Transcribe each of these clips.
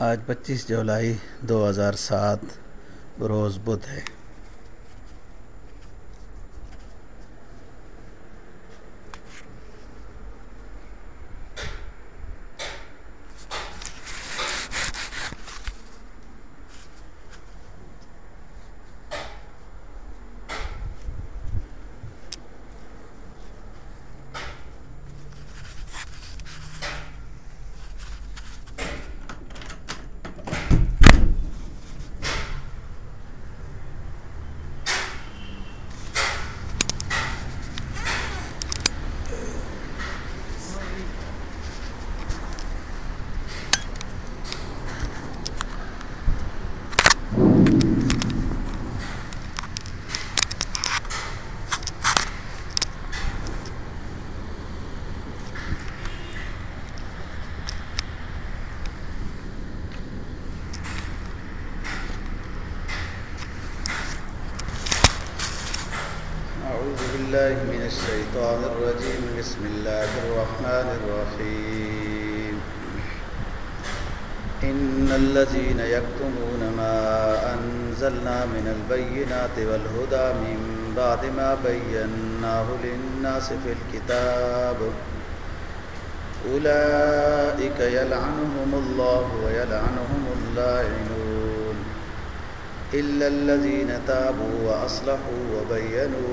آج پچیس جولائی دو ہزار سات بروز بدھ ہے۔ بالله من الشيطان الرجيم. بسم الله الرحمن الرحيم. إن الذين يكتمون ما أنزلنا من البينات والهدى من بعد ما بيناه للناس في الكتاب. أولئك يلعنهم الله ويلعنهم اللاعنون. إلا الذين تابوا وأصلحوا وبينوا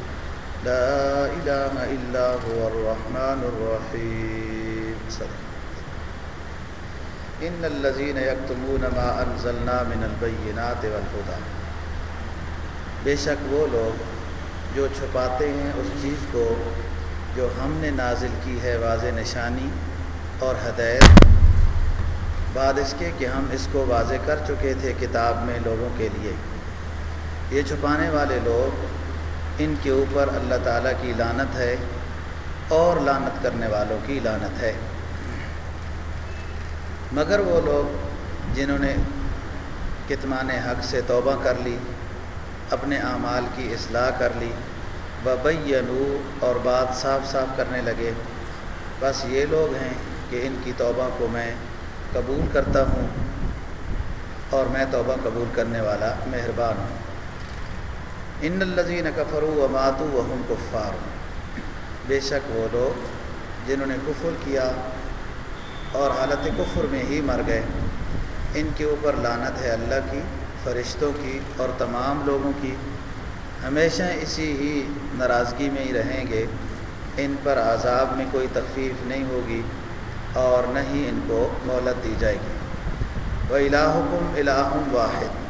لا إله إلا هو الرحمن الرحيم. صدق إن الذين يكتمون ما أنزلنا من البينات والهدى. بے شک وہ لوگ جو چھپاتے ہیں اس چیز کو جو ہم نے نازل کی ہے واضح نشانی اور ہدایت، بعد اس کے کہ ہم اس کو واضح کر چکے تھے کتاب میں لوگوں کے لیے۔ یہ چھپانے والے لوگ ان کے اوپر اللہ تعالیٰ کی لانت ہے اور لانت کرنے والوں کی لانت ہے۔ مگر وہ لوگ جنہوں نے کتمان حق سے توبہ کر لی، اپنے اعمال کی اصلاح کر لی ببینو اور بات صاف صاف کرنے لگے۔ بس یہ لوگ ہیں کہ ان کی توبہ کو میں قبول کرتا ہوں اور میں توبہ قبول کرنے والا مہربان ہوں۔ ان الزین کفرو و ماتو و کفار بے شک وہ لوگ جنہوں نے کفر کیا اور حالت کفر میں ہی مر گئے. ان کے اوپر لانت ہے اللہ کی، فرشتوں کی اور تمام لوگوں کی. ہمیشہ اسی ہی ناراضگی میں ہی رہیں گے. ان پر عذاب میں کوئی تخفیف نہیں ہوگی اور نہ ہی ان کو مہلت دی جائے گی. و الہکم الہم واحد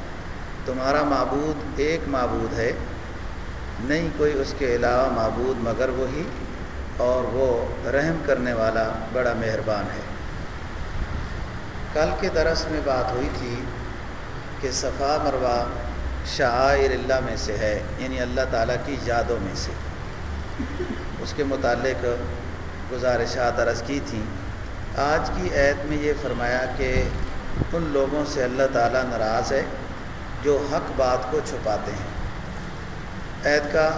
تمہارا معبود ایک معبود ہے، نہیں کوئی اس کے علاوہ معبود مگر وہی، اور وہ رحم کرنے والا بڑا مہربان ہے۔ کل کے درس میں بات ہوئی تھی کہ صفا مروا شعائر اللہ میں سے ہے یعنی اللہ تعالیٰ کی یادوں میں سے۔ اس کے متعلق گزارشات عرض کی تھیں۔ آج کی عید میں یہ فرمایا کہ ان لوگوں سے اللہ تعالیٰ ناراض ہے۔ جو حق بات کو چھپاتے ہیں۔ عید کا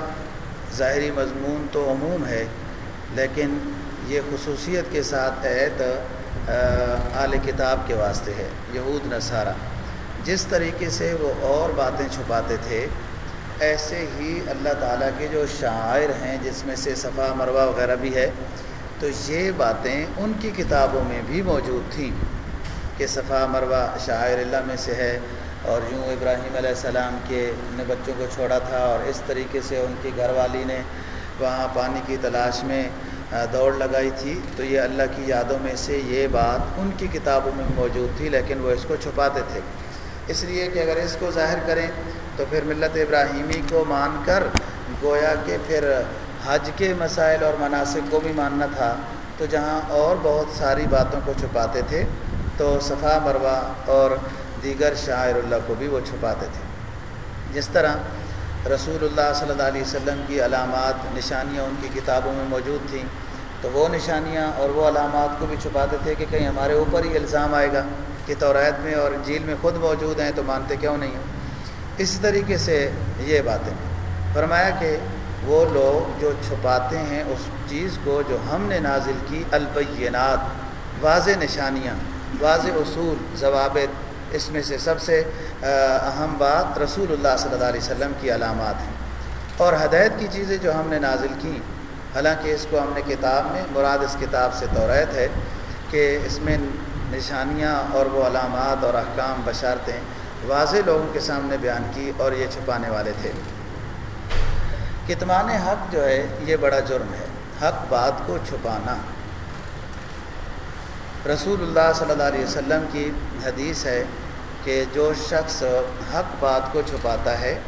ظاہری مضمون تو عموم ہے، لیکن یہ خصوصیت کے ساتھ عید اعلی کتاب کے واسطے ہے، یہود، نصارہ۔ جس طریقے سے وہ اور باتیں چھپاتے تھے، ایسے ہی اللہ تعالیٰ کے جو شاعر ہیں، جس میں سے صفا، مروہ وغیرہ بھی ہے، تو یہ باتیں ان کی کتابوں میں بھی موجود تھیں کہ صفا، مروہ شاعر اللہ میں سے ہے اور یوں ابراہیم علیہ السلام کے نے بچوں کو چھوڑا تھا اور اس طریقے سے ان کی گھر والی نے وہاں پانی کی تلاش میں دوڑ لگائی تھی۔ تو یہ اللہ کی یادوں میں سے یہ بات ان کی کتابوں میں موجود تھی، لیکن وہ اس کو چھپاتے تھے۔ اس لیے کہ اگر اس کو ظاہر کریں تو پھر ملت ابراہیمی کو مان کر گویا کہ پھر حج کے مسائل اور مناسب کو بھی ماننا تھا۔ تو جہاں اور بہت ساری باتوں کو چھپاتے تھے۔ تو صفا، مروہ اور دیگر شاعر اللہ کو بھی وہ چھپاتے تھے۔ جس طرح رسول اللہ صلی اللہ علیہ وسلم کی علامات، نشانیاں ان کی کتابوں میں موجود تھیں، تو وہ نشانیاں اور وہ علامات کو بھی چھپاتے تھے کہ کہیں ہمارے اوپر ہی الزام آئے گا کہ توریت میں اور جیل میں خود موجود ہیں تو مانتے کیوں نہیں ہیں؟ اس طریقے سے یہ باتیں۔ فرمایا کہ وہ لوگ جو چھپاتے ہیں اس چیز کو جو ہم نے نازل کی، البینات، واضح نشانیاں، واضح اصول، ضوابط اس میں سے سب سے اہم بات رسول اللہ صلی اللہ علیہ وسلم کی علامات ہیں۔ اور ہدایت کی چیزیں جو ہم نے نازل کیں، حالانکہ اس کو ہم نے کتاب میں، مراد اس کتاب سے توریت ہے کہ اس میں نشانیاں اور وہ علامات اور احکام بشارتیں واضح لوگوں کے سامنے بیان کی اور یہ چھپانے والے تھے۔ کتمان حق جو ہے، یہ بڑا جرم ہے۔ حق بات کو چھپانا۔ رسول اللہ صلی اللہ علیہ وسلم کی حدیث ہے کہ جو شخص حق بات کو چھپاتا ہے،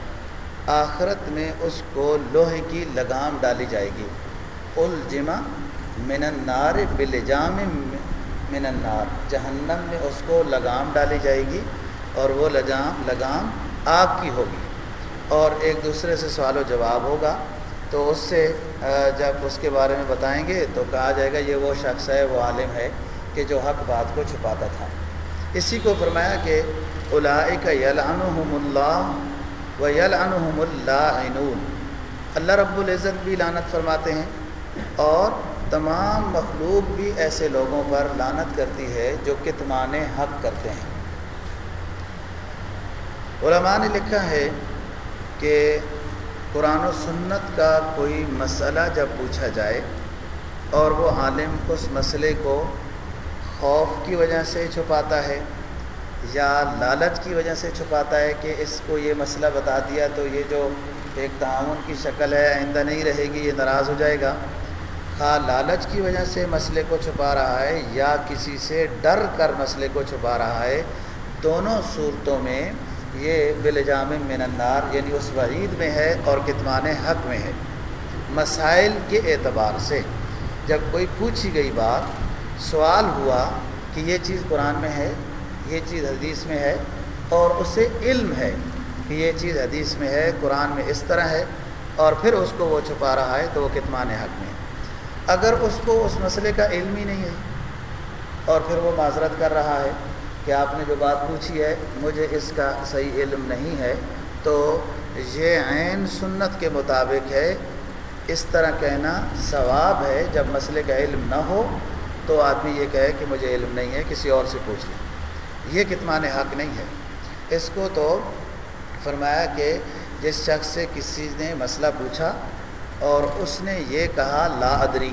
آخرت میں اس کو لوہے کی لگام ڈالی جائے گی۔ الجمہ من النار بلجام من النار۔ جہنم میں اس کو لگام ڈالی جائے گی اور وہ لجام لگام آگ کی ہوگی۔ اور ایک دوسرے سے سوال و جواب ہوگا۔ تو اس سے جب اس کے بارے میں بتائیں گے تو کہا جائے گا یہ وہ شخص ہے، وہ عالم ہے کہ جو حق بات کو چھپاتا تھا۔ اسی کو فرمایا کہ اولائک یلعنہم اللہ و یلعنہم اللہ اللہ رب العزت بھی لانت فرماتے ہیں اور تمام مخلوق بھی ایسے لوگوں پر لانت کرتی ہے جو کتمان حق کرتے ہیں۔ علماء نے لکھا ہے کہ قرآن و سنت کا کوئی مسئلہ جب پوچھا جائے اور وہ عالم اس مسئلے کو خوف کی وجہ سے چھپاتا ہے یا لالچ کی وجہ سے چھپاتا ہے کہ اس کو یہ مسئلہ بتا دیا تو یہ جو ایک تعاون کی شکل ہے، آئندہ نہیں رہے گی، یہ ناراض ہو جائے گا۔ خواہ لالچ کی وجہ سے مسئلے کو چھپا رہا ہے یا کسی سے ڈر کر مسئلے کو چھپا رہا ہے، دونوں صورتوں میں یہ بلجام من النار یعنی اس وعید میں ہے اور کتمان حق میں ہے۔ مسائل کے اعتبار سے جب کوئی پوچھی گئی بات سوال ہوا کہ یہ چیز قرآن میں ہے، یہ چیز حدیث میں ہے اور اسے علم ہے کہ یہ چیز حدیث میں ہے، قرآن میں اس طرح ہے اور پھر اس کو وہ چھپا رہا ہے تو وہ کتمان حق میں اگر اس کو اس مسئلے کا علم ہی نہیں ہے اور پھر وہ معذرت کر رہا ہے کہ آپ نے جو بات پوچھی ہے، مجھے اس کا صحیح علم نہیں ہے، تو یہ عین سنت کے مطابق ہے، اس طرح کہنا ثواب ہے جب مسئلے کا علم نہ ہو تو آدمی یہ کہے کہ مجھے علم نہیں ہے، کسی اور سے پوچھ لیں یہ کتمان حق نہیں ہے۔ اس کو تو فرمایا کہ جس شخص سے کسی نے مسئلہ پوچھا اور اس نے یہ کہا لا ادری،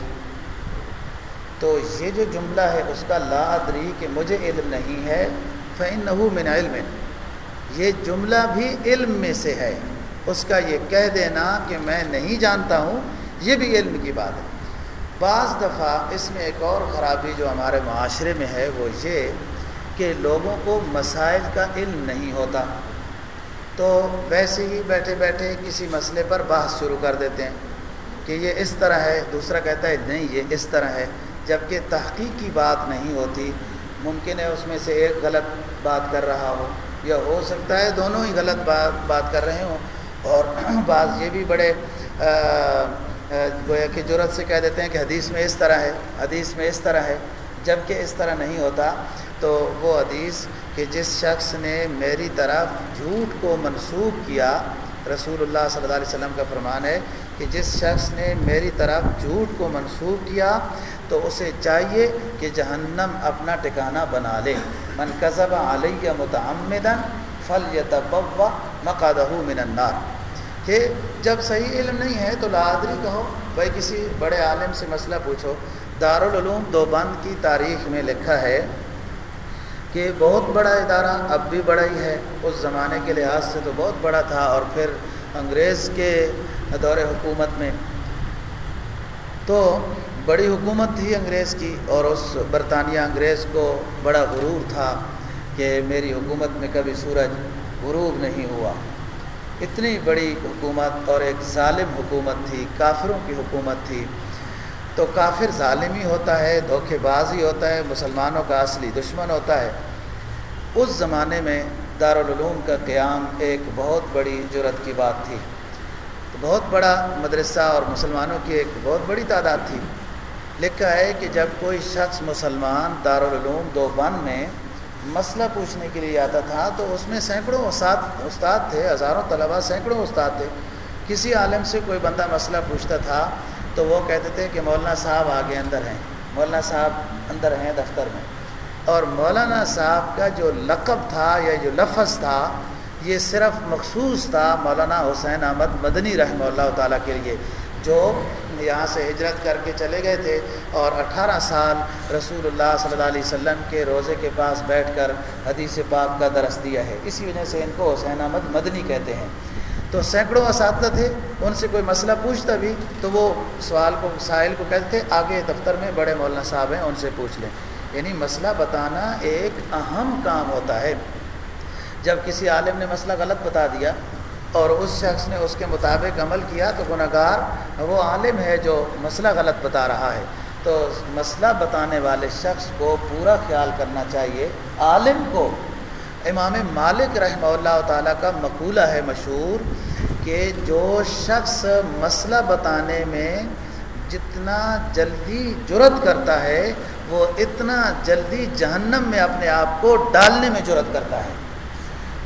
تو یہ جو جملہ ہے، اس کا لا ادری کہ مجھے علم نہیں ہے فعن نحو من علم۔ یہ جملہ بھی علم میں سے ہے۔ اس کا یہ کہہ دینا کہ میں نہیں جانتا ہوں، یہ بھی علم کی بات ہے۔ بعض دفعہ اس میں ایک اور خرابی جو ہمارے معاشرے میں ہے وہ یہ کہ لوگوں کو مسائل کا علم نہیں ہوتا۔ تو ویسے ہی بیٹھے بیٹھے کسی مسئلے پر بحث شروع کر دیتے ہیں کہ یہ اس طرح ہے، دوسرا کہتا ہے نہیں، یہ اس طرح ہے۔ جبکہ تحقیق کی بات نہیں ہوتی، ممکن ہے اس میں سے ایک غلط بات کر رہا ہو یا ہو سکتا ہے دونوں ہی غلط بات بات کر رہے ہوں۔ اور بعض یہ بھی بڑے گویا کہ جرت سے کہہ دیتے ہیں کہ حدیث میں اس طرح ہے، حدیث میں اس طرح ہے جبکہ اس طرح نہیں ہوتا، تو وہ حدیث کہ جس شخص نے میری طرف جھوٹ کو منسوخ کیا، رسول اللہ صلی اللہ علیہ وسلم کا فرمان ہے کہ جس شخص نے میری طرف جھوٹ کو منسوخ کیا، تو اسے چاہیے کہ جہنم اپنا ٹکانہ بنا لے۔ من قصب علیہ متعمدن فل یتبوا مقادہ من النار۔ کہ جب صحیح علم نہیں ہے تو لادری کہو، بھائی کسی بڑے عالم سے مسئلہ پوچھو۔ دارالعلوم دوبند کی تاریخ میں لکھا ہے کہ بہت بڑا ادارہ اب بھی بڑا ہی ہے۔ اس زمانے کے لحاظ سے تو بہت بڑا تھا اور پھر انگریز کے دور حکومت میں تو بڑی حکومت تھی انگریز کی اور اس برطانیہ انگریز کو بڑا غرور تھا کہ میری حکومت میں کبھی سورج غروب نہیں ہوا۔ اتنی بڑی حکومت اور ایک ظالم حکومت تھی، کافروں کی حکومت تھی۔ تو کافر ظالمی ہوتا ہے، دھوکے بازی ہوتا ہے، مسلمانوں کا اصلی دشمن ہوتا ہے۔ اس زمانے میں دارالعلوم کا قیام ایک بہت بڑی جرت کی بات تھی۔ تو بہت بڑا مدرسہ اور مسلمانوں کی ایک بہت بڑی تعداد تھی۔ لکھا ہے کہ جب کوئی شخص مسلمان دارالعلوم دو بن میں مسئلہ پوچھنے کے لیے آتا تھا، تو اس میں سینکڑوں استاد استاد تھے، ہزاروں طلباء، سینکڑوں استاد تھے۔ کسی عالم سے کوئی بندہ مسئلہ پوچھتا تھا، تو وہ کہتے تھے کہ مولانا صاحب آگے اندر ہیں۔ مولانا صاحب اندر ہیں دفتر میں۔ اور مولانا صاحب کا جو لقب تھا یا جو لفظ تھا، یہ صرف مخصوص تھا مولانا حسین احمد مدنی رحمہ اللہ تعالیٰ کے لیے، جو یہاں سے ہجرت کر کے چلے گئے تھے اور اٹھارہ سال رسول اللہ صلی اللہ علیہ وسلم کے روزے کے پاس بیٹھ کر حدیث پاک کا درس دیا ہے۔ اسی وجہ سے ان کو حسین احمد مدنی کہتے ہیں۔ تو سینکڑوں اساتذہ تھے، ان سے کوئی مسئلہ پوچھتا بھی تو وہ سوال کو سائل کو کہتے تھے آگے دفتر میں بڑے مولانا صاحب ہیں، ان سے پوچھ لیں۔ یعنی مسئلہ بتانا ایک اہم کام ہوتا ہے۔ جب کسی عالم نے مسئلہ غلط بتا دیا اور اس شخص نے اس کے مطابق عمل کیا تو گناہ گار وہ عالم ہے جو مسئلہ غلط بتا رہا ہے۔ تو مسئلہ بتانے والے شخص کو پورا خیال کرنا چاہیے۔ عالم کو۔ امام مالک رحمہ اللہ تعالیٰ کا مقولہ ہے مشہور کہ جو شخص مسئلہ بتانے میں جتنا جلدی جرت کرتا ہے، وہ اتنا جلدی جہنم میں اپنے آپ کو ڈالنے میں جرت کرتا ہے۔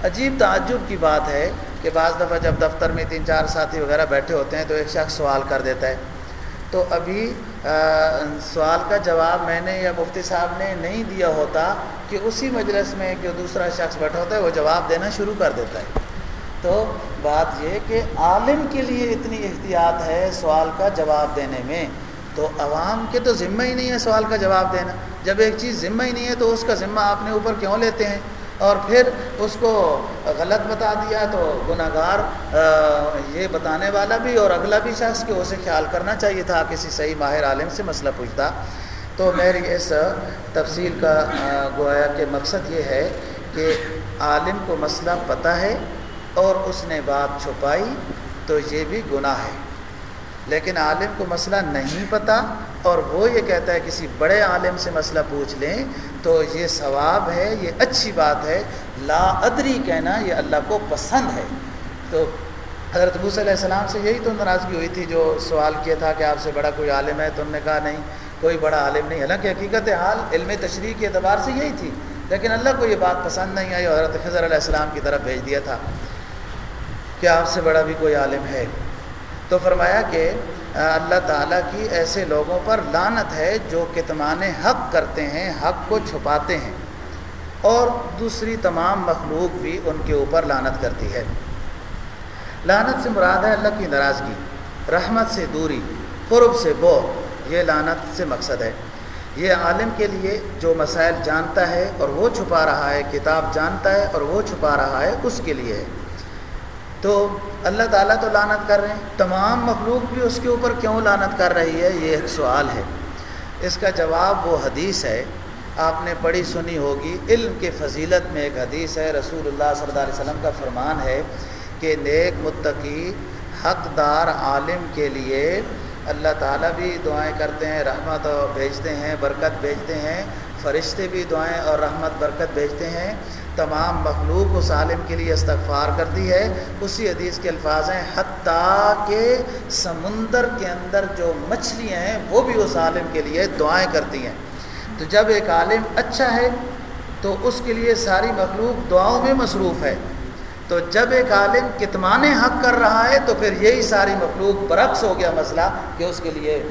عجیب تعجب کی بات ہے کہ بعض دفعہ جب دفتر میں تین چار ساتھی وغیرہ بیٹھے ہوتے ہیں تو ایک شخص سوال کر دیتا ہے۔ تو ابھی سوال کا جواب میں نے یا مفتی صاحب نے نہیں دیا ہوتا کہ اسی مجلس میں جو دوسرا شخص بیٹھا ہوتا ہے، وہ جواب دینا شروع کر دیتا ہے۔ تو بات یہ کہ عالم کے لیے اتنی احتیاط ہے سوال کا جواب دینے میں۔ تو عوام کے تو ذمہ ہی نہیں ہے سوال کا جواب دینا۔ جب ایک چیز ذمہ ہی نہیں ہے تو اس کا ذمہ آپ نے اوپر کیوں لیتے ہیں؟ اور پھر اس کو غلط بتا دیا تو گناہ گار یہ بتانے والا بھی اور اگلا بھی شخص کہ اسے خیال کرنا چاہیے تھا کسی صحیح ماہر عالم سے مسئلہ پوچھتا۔ تو میری اس تفصیل کا گویا کہ مقصد یہ ہے کہ عالم کو مسئلہ پتہ ہے اور اس نے بات چھپائی تو یہ بھی گناہ ہے۔ لیکن عالم کو مسئلہ نہیں پتہ اور وہ یہ کہتا ہے کسی بڑے عالم سے مسئلہ پوچھ لیں تو یہ ثواب ہے، یہ اچھی بات ہے۔ لا ادری کہنا یہ اللہ کو پسند ہے۔ تو حضرت ابو علیہ السلام سے یہی تو ناراضگی ہوئی تھی جو سوال کیا تھا کہ آپ سے بڑا کوئی عالم ہے؟ تو انہوں نے کہا نہیں، کوئی بڑا عالم نہیں۔ حالانکہ حقیقت حال علم تشریح کے اعتبار سے یہی تھی، لیکن اللہ کو یہ بات پسند نہیں آئی اور حضرت خضر علیہ السلام کی طرف بھیج دیا تھا۔ کہ آپ سے بڑا بھی کوئی عالم ہے؟ تو فرمایا کہ اللہ تعالیٰ کی ایسے لوگوں پر لانت ہے جو کتمان حق کرتے ہیں، حق کو چھپاتے ہیں۔ اور دوسری تمام مخلوق بھی ان کے اوپر لانت کرتی ہے۔ لانت سے مراد ہے اللہ کی ناراضگی، رحمت سے دوری، قرب سے بو یہ لانت سے مقصد ہے۔ یہ عالم کے لیے جو مسائل جانتا ہے اور وہ چھپا رہا ہے، کتاب جانتا ہے اور وہ چھپا رہا ہے، اس کے لیے ہے۔ تو اللہ تعالیٰ تو لانت کر رہے ہیں۔ تمام مخلوق بھی اس کے اوپر کیوں لانت کر رہی ہے؟ یہ ایک سوال ہے۔ اس کا جواب وہ حدیث ہے، آپ نے پڑھی سنی ہوگی۔ علم کے فضیلت میں ایک حدیث ہے۔ رسول اللہ صلی اللہ علیہ وسلم کا فرمان ہے کہ نیک متقی، حقدار عالم کے لیے اللہ تعالیٰ بھی دعائیں کرتے ہیں، رحمت بھیجتے ہیں، برکت بھیجتے ہیں، فرشتے بھی دعائیں اور رحمت، برکت بھیجتے ہیں۔ تمام مخلوق اس عالم کے لیے استغفار کرتی ہے۔ اسی حدیث کے الفاظ ہیں، حتیٰ کہ سمندر کے اندر جو مچھلیاں ہیں، وہ بھی اس عالم کے لیے دعائیں کرتی ہیں۔ تو جب ایک عالم اچھا ہے، تو اس کے لیے ساری مخلوق دعاؤں میں مصروف ہے۔ تو جب ایک عالم کتمان حق کر رہا ہے تو پھر یہی ساری مخلوق برعکس ہو گیا مسئلہ کہ اس کے لیے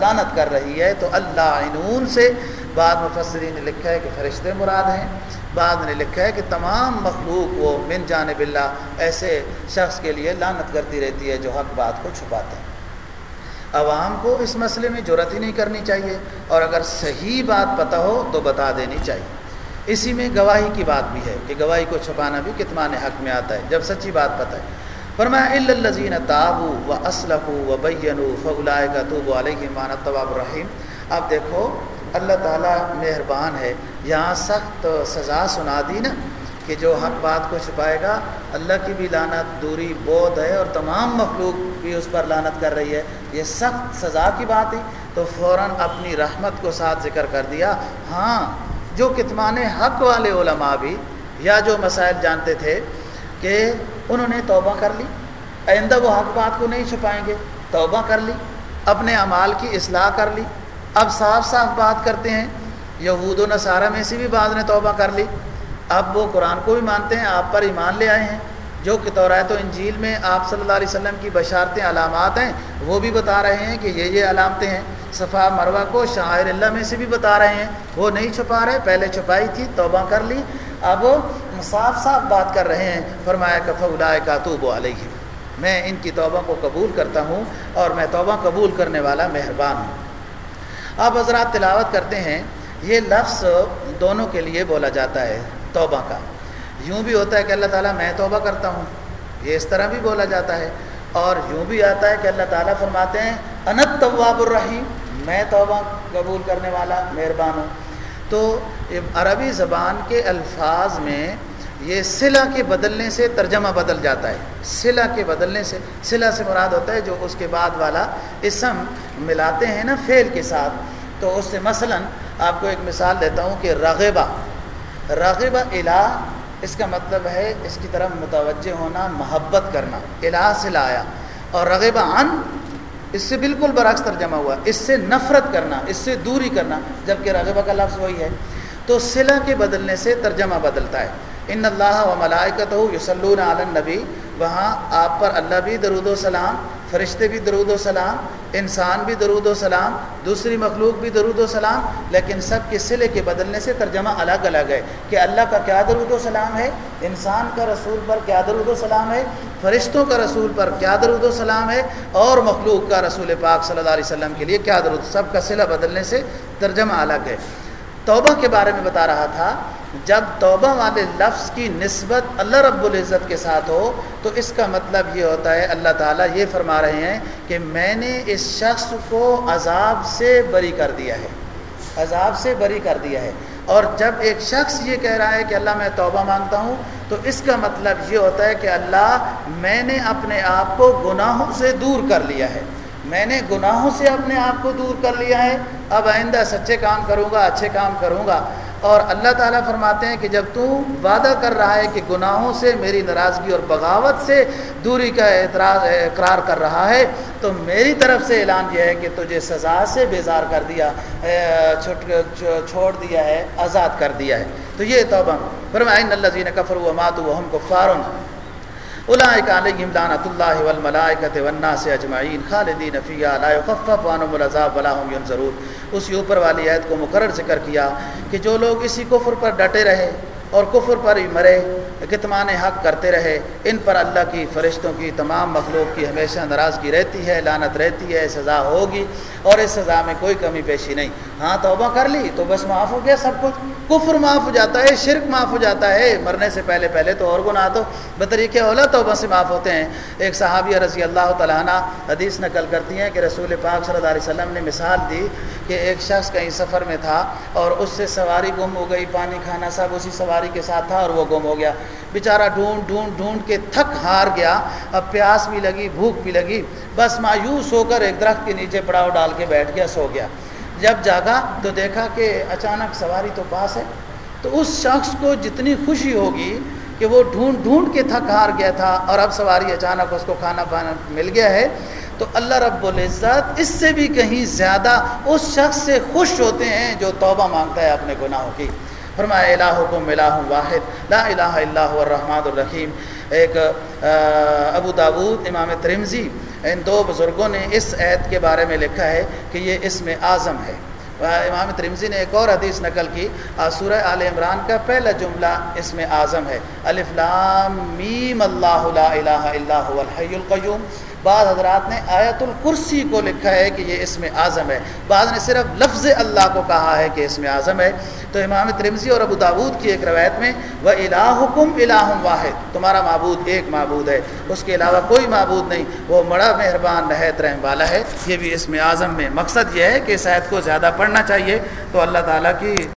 لانت کر رہی ہے۔ تو اللہ عنون سے بعد مفسرین نے لکھا ہے کہ فرشتے مراد ہیں۔ بعد نے لکھا ہے کہ تمام مخلوق وہ من جانب اللہ ایسے شخص کے لیے لانت کرتی رہتی ہے جو حق بات کو چھپاتے ہیں عوام کو اس مسئلے میں جرت ہی نہیں کرنی چاہیے اور اگر صحیح بات پتہ ہو تو بتا دینی چاہیے۔ اسی میں گواہی کی بات بھی ہے کہ گواہی کو چھپانا بھی کتمان حق میں آتا ہے، جب سچی بات پتہ ہے۔ فرمایا الزین تابو و اسلح و بین فلائے کا تو علیہ مانت طباب الرحیم۔ اب دیکھو، اللہ تعالیٰ مہربان ہے، یہاں سخت سزا سنا دی نا کہ جو حق بات کو چھپائے گا، اللہ کی بھی لانت دوری بود ہے اور تمام مخلوق بھی اس پر لانت کر رہی ہے۔ یہ سخت سزا کی بات ہے۔ تو فوراً اپنی رحمت کو ساتھ ذکر کر دیا۔ ہاں جو کتمان حق والے علماء بھی یا جو مسائل جانتے تھے کہ انہوں نے توبہ کر لی، آئندہ وہ حق بات کو نہیں چھپائیں گے، توبہ کر لی، اپنے اعمال کی اصلاح کر لی۔ اب صاف صاف بات کرتے ہیں، یہود و نصارہ میں سے بھی بعض نے توبہ کر لی۔ اب وہ قرآن کو بھی مانتے ہیں، آپ پر ایمان لے آئے ہیں۔ جو کہ تو انجیل میں آپ صلی اللہ علیہ وسلم کی بشارتیں علامات ہیں، وہ بھی بتا رہے ہیں کہ یہ یہ علامتیں ہیں۔ صفا مروہ کو شاعر اللہ میں سے بھی بتا رہے ہیں۔ وہ نہیں چھپا رہے، پہلے چھپائی تھی، توبہ کر لی۔ اب صاف صاف بات کر رہے ہیں۔ فرمایا کف اللہ کاتوب علیہ میں ان کی توبہ کو قبول کرتا ہوں اور میں توبہ قبول کرنے والا مہربان ہوں۔ آپ حضرات تلاوت کرتے ہیں۔ یہ لفظ دونوں کے لیے بولا جاتا ہے، توبہ کا۔ یوں بھی ہوتا ہے کہ اللہ تعالیٰ میں توبہ کرتا ہوں، یہ اس طرح بھی بولا جاتا ہے۔ اور یوں بھی آتا ہے کہ اللہ تعالیٰ فرماتے ہیں انت طواب الرحیم، میں توبہ قبول کرنے والا مہربان ہوں۔ تو عربی زبان کے الفاظ میں یہ صلہ کے بدلنے سے ترجمہ بدل جاتا ہے۔ صلہ کے بدلنے سے، صلہ سے مراد ہوتا ہے جو اس کے بعد والا اسم ملاتے ہیں نا فعل کے ساتھ۔ تو اس سے مثلا آپ کو ایک مثال دیتا ہوں کہ رغبہ رغبہ الہ اس کا مطلب ہے اس کی طرف متوجہ ہونا، محبت کرنا الہ سے لایا، اور رغبہ عن، اس سے بالکل برعکس ترجمہ ہوا، اس سے نفرت کرنا، اس سے دوری کرنا، جبکہ رغبہ کا لفظ وہی ہے۔ تو صلہ کے بدلنے سے ترجمہ بدلتا ہے۔ ان اللہ و ملائکت ہو یسلون عالم نبی وہاں آپ پر اللہ بھی درود و سلام فرشتے بھی درود و سلام، انسان بھی درود و سلام، دوسری مخلوق بھی درود و سلام، لیکن سب کے سلے کے بدلنے سے ترجمہ الگ الگ ہے کہ اللہ کا کیا درود و سلام ہے، انسان کا رسول پر کیا درود و سلام ہے، فرشتوں کا رسول پر کیا درود و سلام ہے، اور مخلوق کا رسول پاک صلی اللہ علیہ وسلم کے لیے کیا درود، سب کا سلہ بدلنے سے ترجمہ الگ ہے۔ توبہ کے بارے میں بتا رہا تھا جب توبہ والے لفظ کی نسبت اللہ رب العزت کے ساتھ ہو، تو اس کا مطلب یہ ہوتا ہے، اللہ تعالیٰ یہ فرما رہے ہیں کہ میں نے اس شخص کو عذاب سے بری کر دیا ہے۔ عذاب سے بری کر دیا ہے۔ اور جب ایک شخص یہ کہہ رہا ہے کہ اللہ میں توبہ مانگتا ہوں، تو اس کا مطلب یہ ہوتا ہے کہ اللہ، میں نے اپنے آپ کو گناہوں سے دور کر لیا ہے۔ میں نے گناہوں سے اپنے آپ کو دور کر لیا ہے۔ اب آئندہ سچے کام کروں گا، اچھے کام کروں گا۔ اور اللہ تعالیٰ فرماتے ہیں کہ جب تو وعدہ کر رہا ہے کہ گناہوں سے، میری ناراضگی اور بغاوت سے دوری کا اعتراض، اقرار کر رہا ہے، تو میری طرف سے اعلان یہ ہے کہ تجھے سزا سے بیزار کر دیا چھوڑ دیا ہے، آزاد کر دیا ہے۔ تو یہ توبہ۔ فرمائن اللہ زین کفر و مات و ہم کو اولئک علیہم لعنت اللہ والملائکۃ والناس اجمعین خالدین فیہا، لا یخفف عنہم العذاب ولا هم ينظرون اسی اوپر والی ایت کو مقرر ذکر کیا کہ جو لوگ اسی کفر پر ڈٹے رہے اور کفر پر ہی مرے کتمان حق کرتے رہے۔ ان پر اللہ کی فرشتوں کی تمام مخلوق کی ہمیشہ ناراضگی رہتی ہے لانت رہتی ہے، سزا ہوگی اور اس سزا میں کوئی کمی پیشی نہیں۔ ہاں توبہ کر لی تو بس معاف ہو گیا سب کچھ۔ کفر معاف ہو جاتا ہے، شرک معاف ہو جاتا ہے۔ مرنے سے پہلے پہلے تو اور گناہ تو بطریق اولا توبہ سے معاف ہوتے ہیں۔ ایک صحابیہ رضی اللہ تعالیٰ عنہ حدیث نقل کرتی ہیں کہ رسول پاک صلی اللہ علیہ وسلم نے مثال دی کہ ایک شخص کہیں سفر میں تھا اور اس سے سواری گم ہو گئی، پانی کھانا سب اسی سواری کے ساتھ تھا اور وہ گم ہو گیا۔ بیچارہ ڈھونڈ ڈھونڈ ڈھونڈ کے تھک ہار گیا۔ اب پیاس بھی لگی، بھوک بھی لگی۔ بس مایوس ہو کر ایک درخت کے نیچے پڑاؤ ڈال کے بیٹھ گیا، سو گیا۔ جب جاگا تو دیکھا کہ اچانک سواری تو پاس ہے۔ تو اس شخص کو جتنی خوشی ہوگی کہ وہ ڈھونڈ ڈھونڈ کے تھک ہار گیا تھا اور اب سواری اچانک اس کو کھانا پانا مل گیا ہے۔ تو اللہ رب العزت اس سے بھی کہیں زیادہ اس شخص سے خوش ہوتے ہیں جو توبہ مانگتا ہے اپنے گناہوں کی۔ فرمایا، الہکم الہ واحد، لا الہ الا هو الرحمن الرحیم. ایک ابو داود، امام ترمزی ان دو بزرگوں نے اس عید کے بارے میں لکھا ہے کہ یہ اسم اعظم ہے۔ امام ترمزی نے ایک اور حدیث نقل کی۔ سورہ آل عمران کا پہلا جملہ اس میں اعظم ہے۔ الف لام میم اللہ لا الہ الا هو الحی القیوم۔ بعض حضرات نے آیت الکرسی کو لکھا ہے کہ یہ اس میں اعظم ہے۔ بعض نے صرف لفظ اللہ کو کہا ہے کہ اس میں اعظم ہے۔ تو امام ترمزی اور ابو داود کی ایک روایت میں وہ الہکم الہ واحد تمہارا معبود ایک معبود ہے۔ اس کے علاوہ کوئی معبود نہیں۔ وہ بڑا مہربان، نہایت رحم والا ہے۔ یہ بھی اس میں اعظم میں مقصد یہ ہے کہ اس آیت کو زیادہ پڑھنا چاہیے۔ تو اللہ تعالیٰ کی